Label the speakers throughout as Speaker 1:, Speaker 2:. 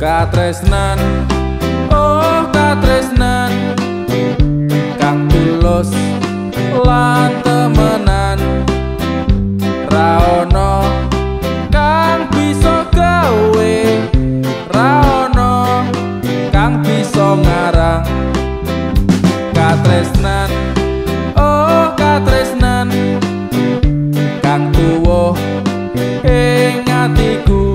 Speaker 1: katresnan oh katresnan. Kang tulus lan temenan. Ra ono kang bisa gawe ra ono kang bisa ngarang. Katresnan oh katresnan. Kang tuwa ing atiku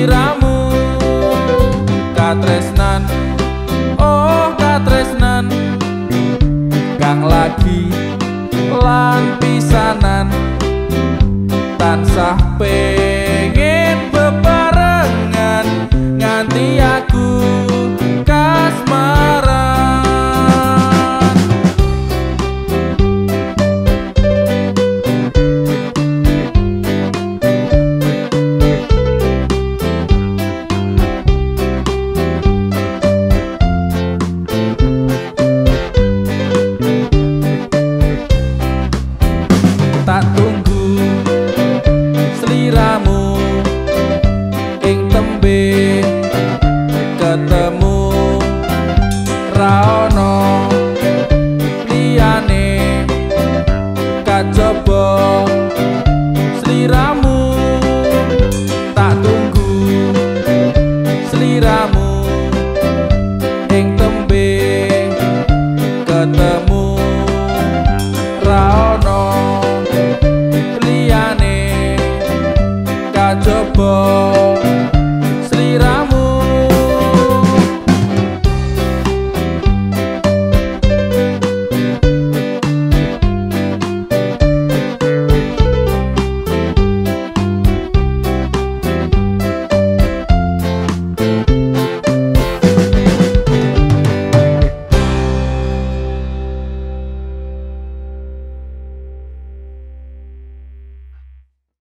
Speaker 1: sliramu katresnan. Oh katresnan. Kang lagi lan pisanan. Tansah pengen kajaba sliramu